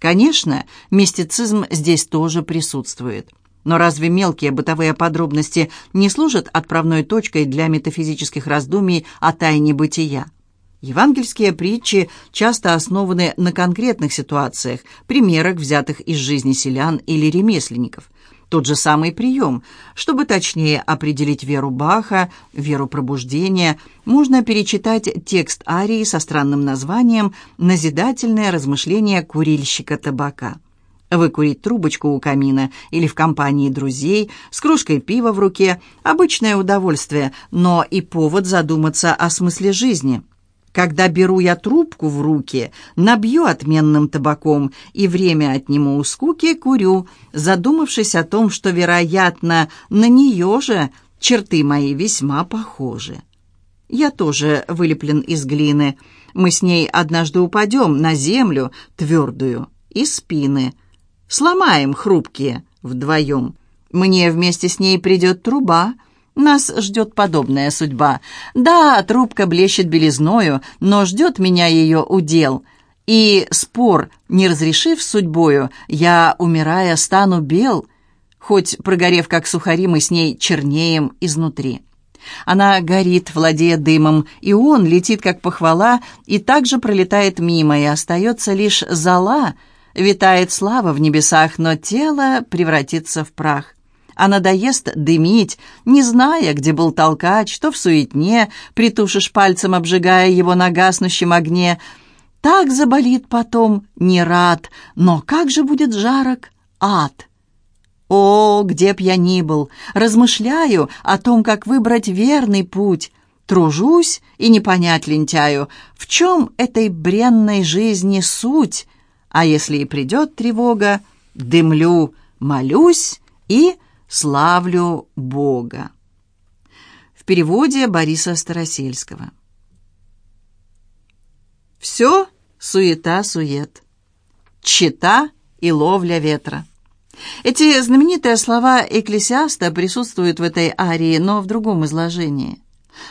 Конечно, мистицизм здесь тоже присутствует. Но разве мелкие бытовые подробности не служат отправной точкой для метафизических раздумий о тайне бытия? Евангельские притчи часто основаны на конкретных ситуациях, примерах, взятых из жизни селян или ремесленников. Тот же самый прием. Чтобы точнее определить веру Баха, веру пробуждения, можно перечитать текст арии со странным названием «Назидательное размышление курильщика табака». Выкурить трубочку у камина или в компании друзей, с кружкой пива в руке – обычное удовольствие, но и повод задуматься о смысле жизни – когда беру я трубку в руки, набью отменным табаком и время отниму у скуки курю, задумавшись о том, что, вероятно, на нее же черты мои весьма похожи. Я тоже вылеплен из глины. Мы с ней однажды упадем на землю твердую и спины. Сломаем хрупкие вдвоем. Мне вместе с ней придет труба — нас ждет подобная судьба. Да, трубка блещет белизною, но ждет меня ее удел. И спор, не разрешив судьбою, я, умирая, стану бел, хоть, прогорев, как сухари, мы с ней чернеем изнутри. Она горит, владея дымом, и он летит, как похвала, и также пролетает мимо, и остается лишь зола, витает слава в небесах, но тело превратится в прах а надоест дымить, не зная, где был толкач, что в суетне, притушишь пальцем, обжигая его на гаснущем огне. Так заболит потом, не рад, но как же будет жарок ад? О, где б я ни был, размышляю о том, как выбрать верный путь, тружусь и не понять лентяю, в чем этой бренной жизни суть, а если и придет тревога, дымлю, молюсь и «Славлю Бога». В переводе Бориса Старосельского. Все суета-сует, чита и ловля ветра. Эти знаменитые слова Экклесиаста присутствуют в этой арии, но в другом изложении.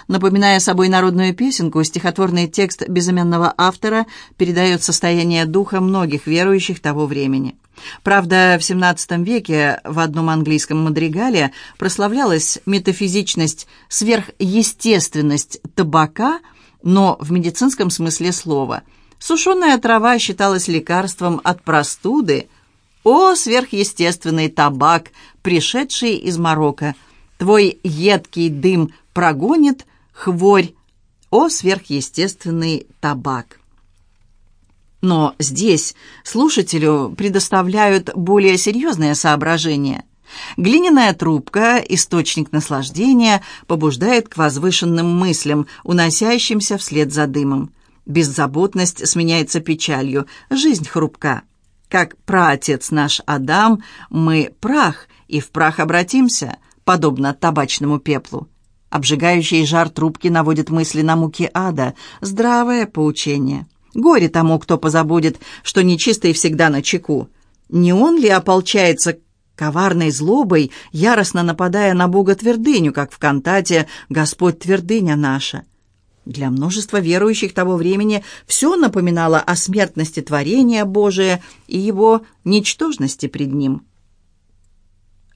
Напоминая собой народную песенку, стихотворный текст безыменного автора передает состояние духа многих верующих того времени. Правда, в XVII веке в одном английском мадригале прославлялась метафизичность, сверхъестественность табака, но в медицинском смысле слова. Сушеная трава считалась лекарством от простуды. О, сверхъестественный табак, пришедший из Марокко! Твой едкий дым прогонит хворь. О, сверхъестественный табак! Но здесь слушателю предоставляют более серьезные соображения. Глиняная трубка, источник наслаждения, побуждает к возвышенным мыслям, уносящимся вслед за дымом. Беззаботность сменяется печалью, жизнь хрупка. Как праотец наш Адам, мы прах, и в прах обратимся, подобно табачному пеплу. Обжигающий жар трубки наводит мысли на муки ада, здравое поучение – Горе тому, кто позабудет, что нечистый всегда на чеку. Не он ли ополчается коварной злобой, яростно нападая на Бога твердыню, как в кантате «Господь твердыня наша». Для множества верующих того времени все напоминало о смертности творения Божия и его ничтожности пред ним.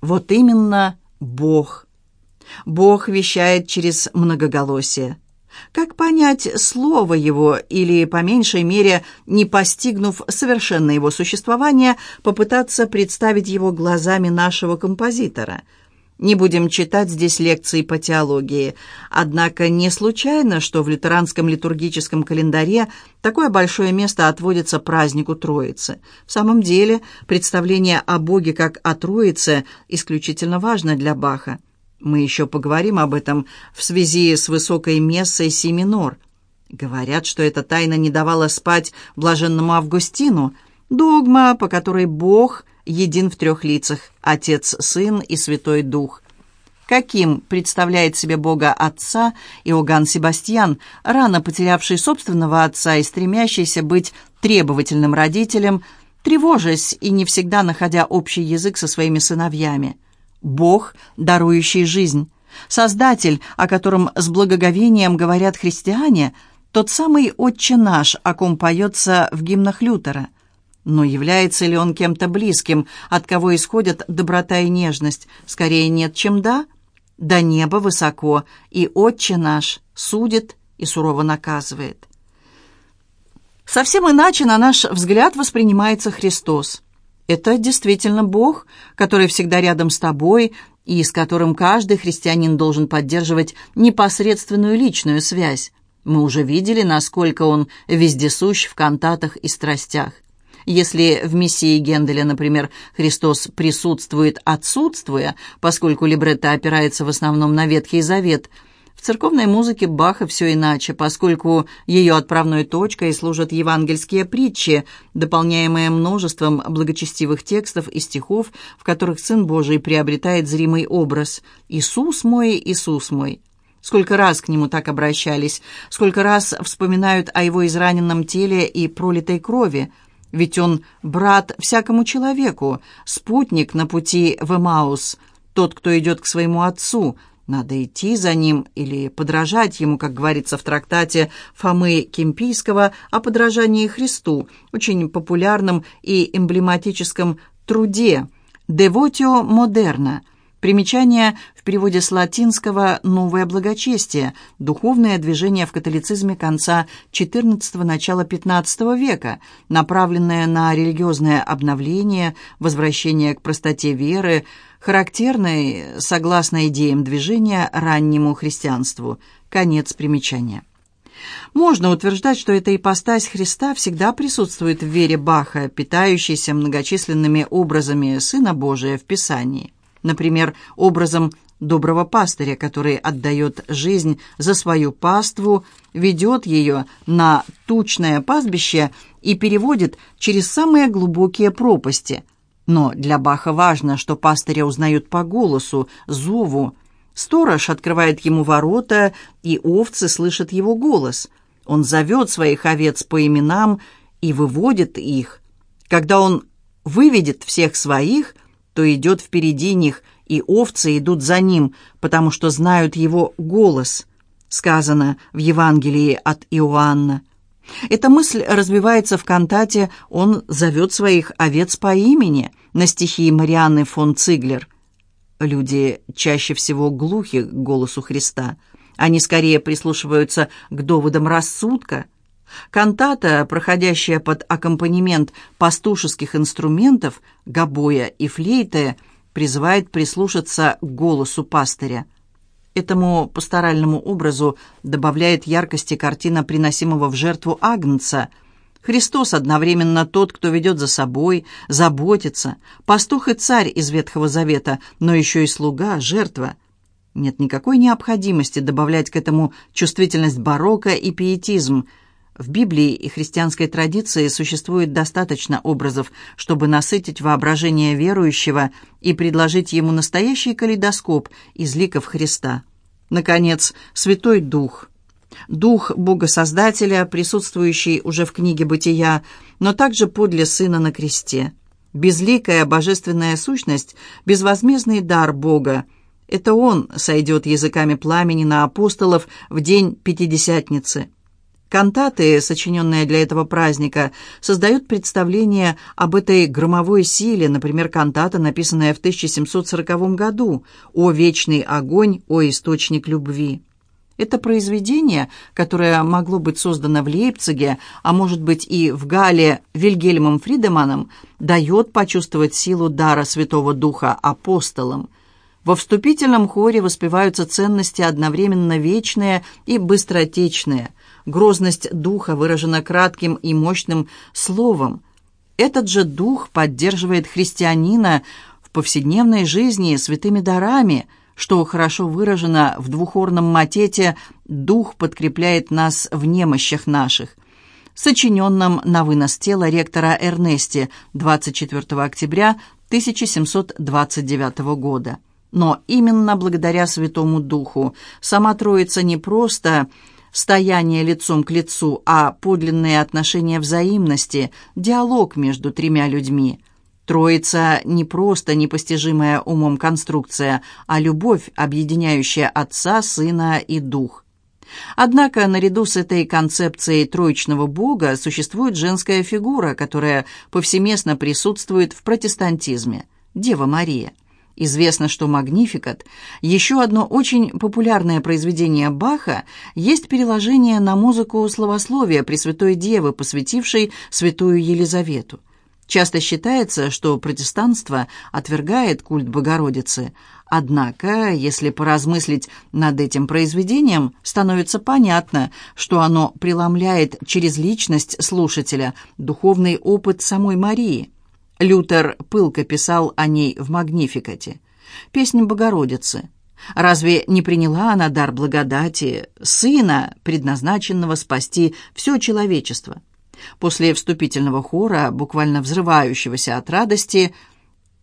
Вот именно Бог. Бог вещает через многоголосие. Как понять слово его или, по меньшей мере, не постигнув совершенно его существование, попытаться представить его глазами нашего композитора? Не будем читать здесь лекции по теологии. Однако не случайно, что в лютеранском литургическом календаре такое большое место отводится празднику Троицы. В самом деле, представление о Боге как о Троице исключительно важно для Баха. Мы еще поговорим об этом в связи с высокой мессой си минор. Говорят, что эта тайна не давала спать блаженному Августину. Догма, по которой Бог един в трех лицах – Отец, Сын и Святой Дух. Каким представляет себе Бога Отца Иоганн Себастьян, рано потерявший собственного отца и стремящийся быть требовательным родителем, тревожась и не всегда находя общий язык со своими сыновьями – Бог, дарующий жизнь, Создатель, о котором с благоговением говорят христиане, тот самый «Отче наш», о ком поется в гимнах Лютера. Но является ли он кем-то близким, от кого исходят доброта и нежность? Скорее нет, чем да. До неба высоко, и Отче наш судит и сурово наказывает. Совсем иначе на наш взгляд воспринимается Христос. Это действительно Бог, который всегда рядом с тобой и с которым каждый христианин должен поддерживать непосредственную личную связь. Мы уже видели, насколько он вездесущ в кантатах и страстях. Если в «Мессии Генделя», например, Христос присутствует, отсутствуя, поскольку либретто опирается в основном на Ветхий Завет, церковной музыке Баха все иначе, поскольку ее отправной точкой служат евангельские притчи, дополняемые множеством благочестивых текстов и стихов, в которых Сын Божий приобретает зримый образ «Иисус мой, Иисус мой». Сколько раз к нему так обращались, сколько раз вспоминают о его израненном теле и пролитой крови – ведь он брат всякому человеку, спутник на пути в Эмаус, тот, кто идет к своему отцу. Надо идти за ним или подражать ему, как говорится в трактате Фомы Кемпийского о подражании Христу, очень популярном и эмблематическом труде «Девотио модерна», Примечание в переводе с латинского «новое благочестие», духовное движение в католицизме конца XIV – начала XV века, направленное на религиозное обновление, возвращение к простоте веры, характерной, согласно идеям движения, раннему христианству. Конец примечания. Можно утверждать, что эта ипостась Христа всегда присутствует в вере Баха, питающейся многочисленными образами Сына Божия в Писании например, образом доброго пастыря, который отдает жизнь за свою паству, ведет ее на тучное пастбище и переводит через самые глубокие пропасти. Но для Баха важно, что пастыря узнают по голосу, зову. Сторож открывает ему ворота, и овцы слышат его голос. Он зовет своих овец по именам и выводит их. Когда он выведет всех своих, то идет впереди них, и овцы идут за ним, потому что знают его голос, сказано в Евангелии от Иоанна. Эта мысль развивается в кантате «Он зовет своих овец по имени» на стихи Марианны фон Циглер. Люди чаще всего глухи к голосу Христа. Они скорее прислушиваются к доводам рассудка. Кантата, проходящая под аккомпанемент пастушеских инструментов, гобоя и флейты, призывает прислушаться к голосу пастыря. Этому пасторальному образу добавляет яркости картина приносимого в жертву Агнца. Христос одновременно тот, кто ведет за собой, заботится, пастух и царь из Ветхого Завета, но еще и слуга, жертва. Нет никакой необходимости добавлять к этому чувствительность барокко и пиетизм – в Библии и христианской традиции существует достаточно образов, чтобы насытить воображение верующего и предложить ему настоящий калейдоскоп из ликов Христа. Наконец, Святой Дух. Дух Бога-Создателя, присутствующий уже в книге «Бытия», но также подле Сына на кресте. Безликая божественная сущность, безвозмездный дар Бога. Это Он сойдет языками пламени на апостолов в день Пятидесятницы. Кантаты, сочиненные для этого праздника, создают представление об этой громовой силе, например, кантата, написанная в 1740 году «О вечный огонь, о источник любви». Это произведение, которое могло быть создано в Лейпциге, а может быть и в Гале Вильгельмом Фридеманом, дает почувствовать силу дара Святого Духа апостолам. Во вступительном хоре воспеваются ценности одновременно вечные и быстротечные – Грозность духа выражена кратким и мощным словом. Этот же дух поддерживает христианина в повседневной жизни святыми дарами, что хорошо выражено в двухорном матете «Дух подкрепляет нас в немощах наших», сочиненном на вынос тела ректора Эрнести 24 октября 1729 года. Но именно благодаря Святому Духу сама Троица не просто стояние лицом к лицу, а подлинные отношения взаимности, диалог между тремя людьми. Троица не просто непостижимая умом конструкция, а любовь, объединяющая Отца, Сына и Дух. Однако наряду с этой концепцией троичного бога существует женская фигура, которая повсеместно присутствует в протестантизме – Дева Мария. Известно, что «Магнификат» – еще одно очень популярное произведение Баха, есть переложение на музыку словословия Пресвятой Девы, посвятившей святую Елизавету. Часто считается, что протестанство отвергает культ Богородицы, однако, если поразмыслить над этим произведением, становится понятно, что оно преломляет через личность слушателя духовный опыт самой Марии. Лютер пылко писал о ней в «Магнификате». Песнь Богородицы. Разве не приняла она дар благодати, сына, предназначенного спасти все человечество? После вступительного хора, буквально взрывающегося от радости,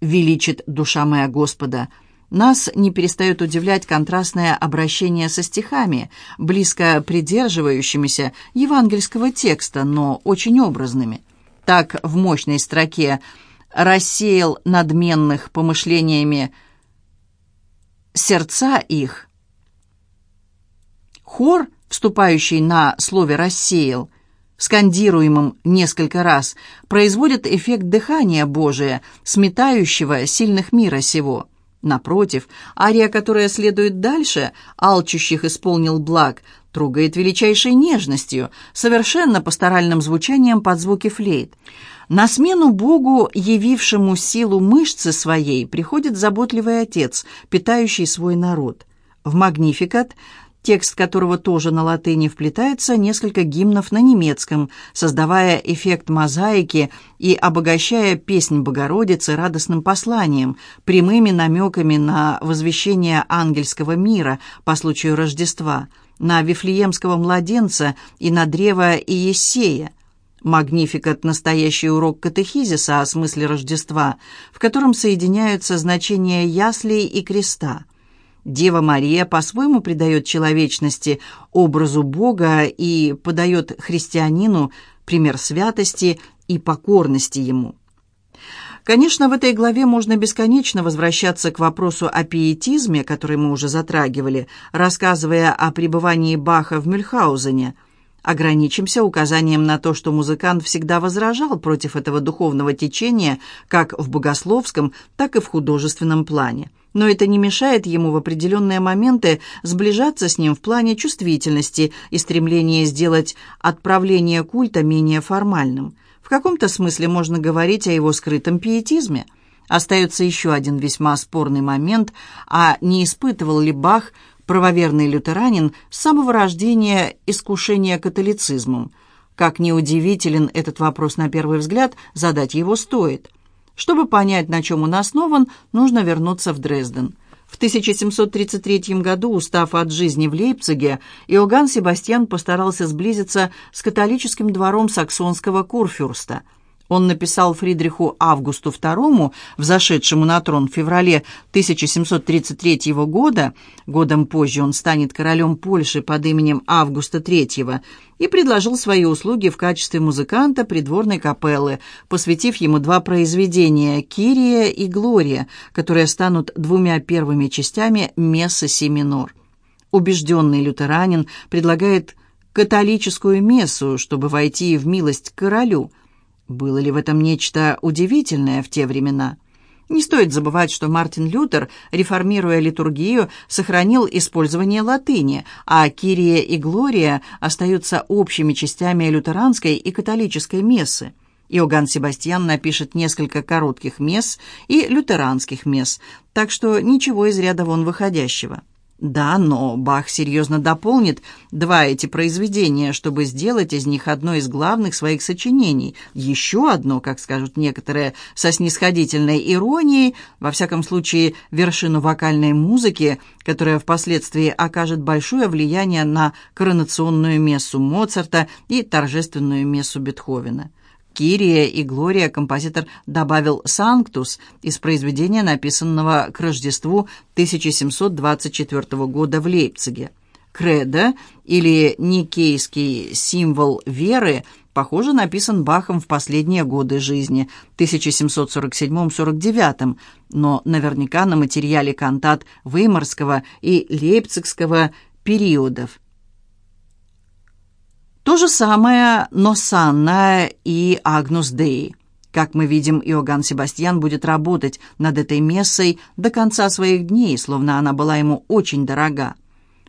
«Величит душа моя Господа», нас не перестает удивлять контрастное обращение со стихами, близко придерживающимися евангельского текста, но очень образными. Так в мощной строке рассеял надменных помышлениями сердца их. Хор, вступающий на слове «рассеял», скандируемым несколько раз, производит эффект дыхания Божия, сметающего сильных мира сего. Напротив, ария, которая следует дальше, алчущих исполнил благ, трогает величайшей нежностью, совершенно пасторальным звучанием под звуки флейт. На смену Богу, явившему силу мышцы своей, приходит заботливый отец, питающий свой народ. В «Магнификат», текст которого тоже на латыни вплетается, несколько гимнов на немецком, создавая эффект мозаики и обогащая песнь Богородицы радостным посланием, прямыми намеками на возвещение ангельского мира по случаю Рождества, на Вифлеемского младенца и на древо Иессея, Магнификат – настоящий урок катехизиса о смысле Рождества, в котором соединяются значения яслей и креста. Дева Мария по-своему придает человечности образу Бога и подает христианину пример святости и покорности Ему. Конечно, в этой главе можно бесконечно возвращаться к вопросу о пиетизме, который мы уже затрагивали, рассказывая о пребывании Баха в Мюльхаузене – Ограничимся указанием на то, что музыкант всегда возражал против этого духовного течения как в богословском, так и в художественном плане. Но это не мешает ему в определенные моменты сближаться с ним в плане чувствительности и стремления сделать отправление культа менее формальным. В каком-то смысле можно говорить о его скрытом пиетизме. Остается еще один весьма спорный момент, а не испытывал ли Бах – правоверный лютеранин с самого рождения искушения католицизмом. Как неудивителен этот вопрос на первый взгляд, задать его стоит. Чтобы понять, на чем он основан, нужно вернуться в Дрезден. В 1733 году, устав от жизни в Лейпциге, Иоганн Себастьян постарался сблизиться с католическим двором саксонского курфюрста – он написал Фридриху Августу II, взошедшему на трон в феврале 1733 года, годом позже он станет королем Польши под именем Августа III, и предложил свои услуги в качестве музыканта придворной капеллы, посвятив ему два произведения «Кирия» и «Глория», которые станут двумя первыми частями мессы си минор. Убежденный лютеранин предлагает католическую мессу, чтобы войти в милость к королю – было ли в этом нечто удивительное в те времена? Не стоит забывать, что Мартин Лютер, реформируя литургию, сохранил использование латыни, а Кирия и Глория остаются общими частями лютеранской и католической мессы. Иоганн Себастьян напишет несколько коротких месс и лютеранских месс, так что ничего из ряда вон выходящего. Да, но Бах серьезно дополнит два эти произведения, чтобы сделать из них одно из главных своих сочинений. Еще одно, как скажут некоторые, со снисходительной иронией, во всяком случае, вершину вокальной музыки, которая впоследствии окажет большое влияние на коронационную мессу Моцарта и торжественную мессу Бетховена. Кирия и Глория композитор добавил «Санктус» из произведения, написанного к Рождеству 1724 года в Лейпциге. «Кредо» или «Никейский символ веры» похоже, написан Бахом в последние годы жизни, 1747-49, но наверняка на материале кантат Веймарского и Лейпцигского периодов. То же самое «Носанна» и «Агнус Деи». Как мы видим, Иоганн Себастьян будет работать над этой мессой до конца своих дней, словно она была ему очень дорога.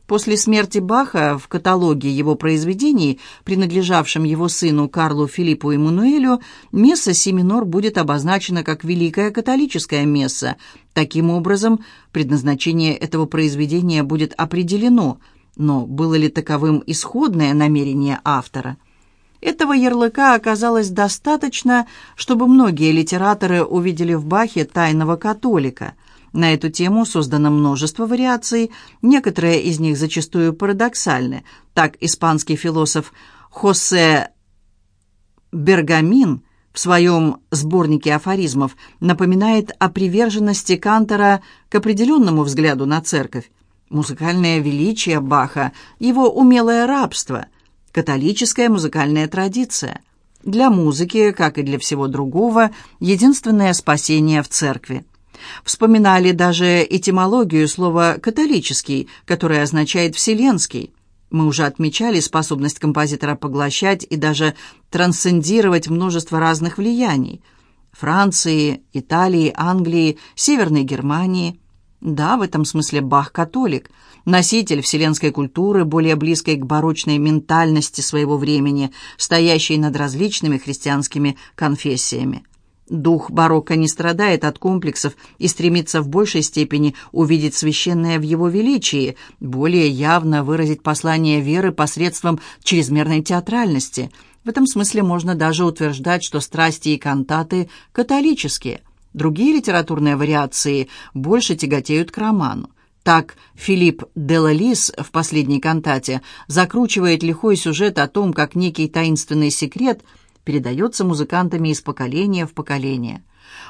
После смерти Баха в каталоге его произведений, принадлежавшем его сыну Карлу Филиппу Эммануэлю, месса си минор будет обозначена как Великая католическая месса. Таким образом, предназначение этого произведения будет определено, но было ли таковым исходное намерение автора – этого ярлыка оказалось достаточно, чтобы многие литераторы увидели в Бахе тайного католика. На эту тему создано множество вариаций, некоторые из них зачастую парадоксальны. Так испанский философ Хосе Бергамин в своем сборнике афоризмов напоминает о приверженности Кантора к определенному взгляду на церковь. Музыкальное величие Баха, его умелое рабство – католическая музыкальная традиция. Для музыки, как и для всего другого, единственное спасение в церкви. Вспоминали даже этимологию слова «католический», которое означает «вселенский». Мы уже отмечали способность композитора поглощать и даже трансцендировать множество разных влияний. Франции, Италии, Англии, Северной Германии. Да, в этом смысле Бах католик, носитель вселенской культуры, более близкой к барочной ментальности своего времени, стоящей над различными христианскими конфессиями. Дух барокко не страдает от комплексов и стремится в большей степени увидеть священное в его величии, более явно выразить послание веры посредством чрезмерной театральности. В этом смысле можно даже утверждать, что страсти и кантаты католические – Другие литературные вариации больше тяготеют к роману. Так Филипп Делалис в последней кантате закручивает лихой сюжет о том, как некий таинственный секрет передается музыкантами из поколения в поколение.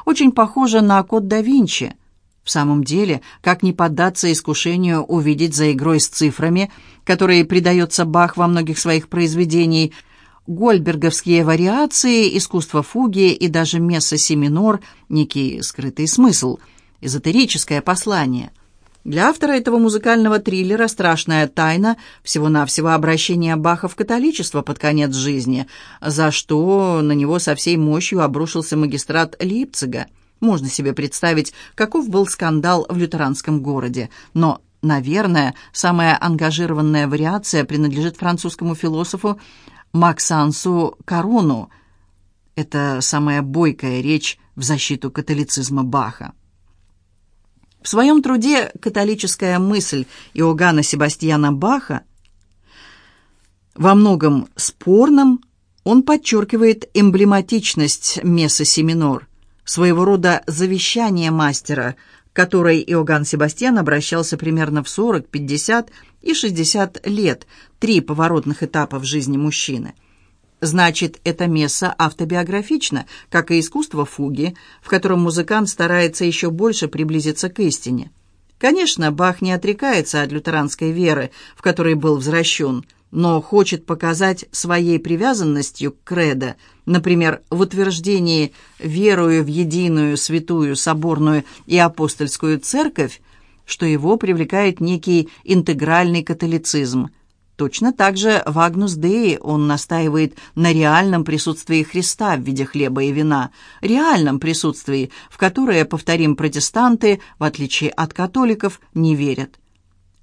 Очень похоже на «Код да Винчи». В самом деле, как не поддаться искушению увидеть за игрой с цифрами, которые придается Бах во многих своих произведениях, гольберговские вариации, искусство фуги и даже месса си минор, некий скрытый смысл, эзотерическое послание. Для автора этого музыкального триллера «Страшная тайна» всего-навсего обращение Баха в католичество под конец жизни, за что на него со всей мощью обрушился магистрат Лейпцига. Можно себе представить, каков был скандал в лютеранском городе, но Наверное, самая ангажированная вариация принадлежит французскому философу Максансу Каруну. Это самая бойкая речь в защиту католицизма Баха. В своем труде «Католическая мысль» Иоганна Себастьяна Баха во многом спорном он подчеркивает эмблематичность месса семинор, своего рода завещание мастера, к которой Иоганн Себастьян обращался примерно в 40, 50 и 60 лет, три поворотных этапа в жизни мужчины. Значит, эта месса автобиографична, как и искусство фуги, в котором музыкант старается еще больше приблизиться к истине. Конечно, Бах не отрекается от лютеранской веры, в которой был возвращен, но хочет показать своей привязанностью к кредо, например, в утверждении «верую в единую, святую, соборную и апостольскую церковь», что его привлекает некий интегральный католицизм. Точно так же в Агнус Деи он настаивает на реальном присутствии Христа в виде хлеба и вина, реальном присутствии, в которое, повторим, протестанты, в отличие от католиков, не верят.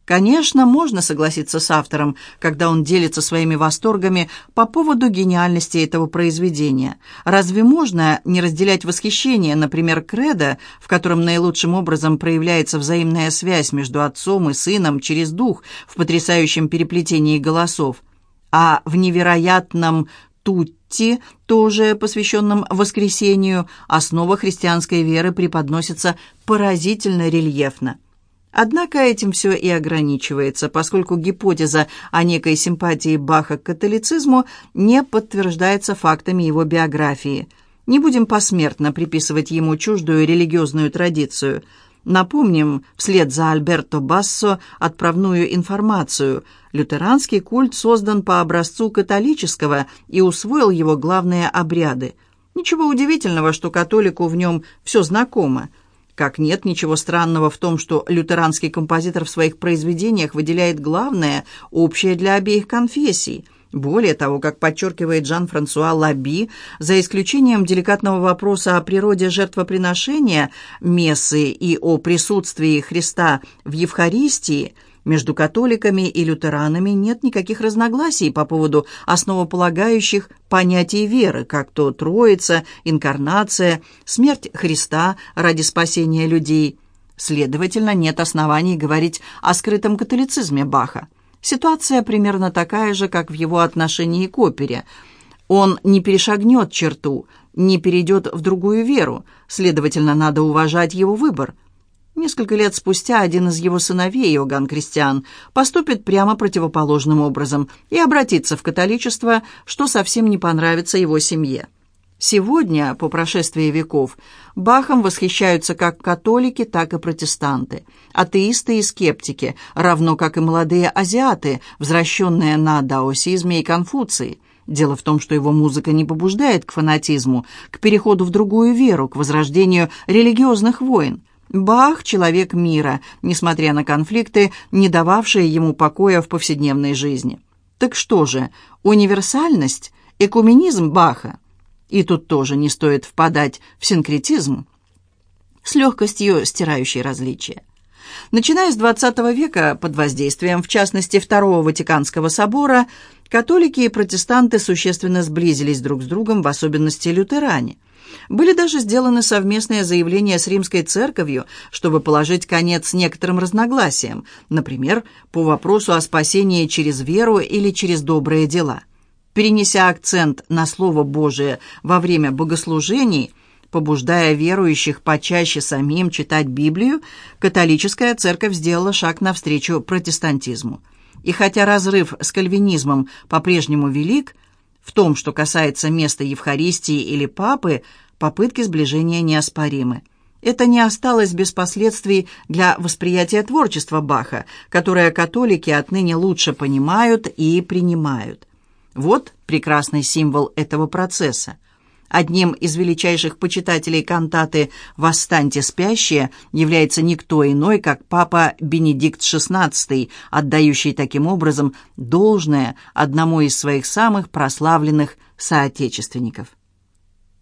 Конечно, можно согласиться с автором, когда он делится своими восторгами по поводу гениальности этого произведения. Разве можно не разделять восхищение, например, кредо, в котором наилучшим образом проявляется взаимная связь между отцом и сыном через дух в потрясающем переплетении голосов, а в невероятном Тутти, тоже посвященном воскресению, основа христианской веры преподносится поразительно рельефно. Однако этим все и ограничивается, поскольку гипотеза о некой симпатии Баха к католицизму не подтверждается фактами его биографии. Не будем посмертно приписывать ему чуждую религиозную традицию. Напомним, вслед за Альберто Бассо, отправную информацию. Лютеранский культ создан по образцу католического и усвоил его главные обряды. Ничего удивительного, что католику в нем все знакомо – как нет ничего странного в том, что лютеранский композитор в своих произведениях выделяет главное, общее для обеих конфессий. Более того, как подчеркивает Жан-Франсуа Лаби, за исключением деликатного вопроса о природе жертвоприношения, мессы и о присутствии Христа в Евхаристии, между католиками и лютеранами нет никаких разногласий по поводу основополагающих понятий веры, как то Троица, Инкарнация, смерть Христа ради спасения людей. Следовательно, нет оснований говорить о скрытом католицизме Баха. Ситуация примерно такая же, как в его отношении к опере. Он не перешагнет черту, не перейдет в другую веру, следовательно, надо уважать его выбор. Несколько лет спустя один из его сыновей, Иоганн Кристиан, поступит прямо противоположным образом и обратится в католичество, что совсем не понравится его семье. Сегодня, по прошествии веков, Бахом восхищаются как католики, так и протестанты, атеисты и скептики, равно как и молодые азиаты, возвращенные на даосизме и конфуции. Дело в том, что его музыка не побуждает к фанатизму, к переходу в другую веру, к возрождению религиозных войн. Бах – человек мира, несмотря на конфликты, не дававшие ему покоя в повседневной жизни. Так что же, универсальность, экуменизм Баха – и тут тоже не стоит впадать в синкретизм, с легкостью стирающей различия. Начиная с XX века, под воздействием, в частности, Второго Ватиканского собора, католики и протестанты существенно сблизились друг с другом, в особенности лютеране. Были даже сделаны совместные заявления с римской церковью, чтобы положить конец некоторым разногласиям, например, по вопросу о спасении через веру или через добрые дела перенеся акцент на Слово Божие во время богослужений, побуждая верующих почаще самим читать Библию, католическая церковь сделала шаг навстречу протестантизму. И хотя разрыв с кальвинизмом по-прежнему велик, в том, что касается места Евхаристии или Папы, попытки сближения неоспоримы. Это не осталось без последствий для восприятия творчества Баха, которое католики отныне лучше понимают и принимают. Вот прекрасный символ этого процесса. Одним из величайших почитателей кантаты «Восстаньте спящие» является никто иной, как папа Бенедикт XVI, отдающий таким образом должное одному из своих самых прославленных соотечественников.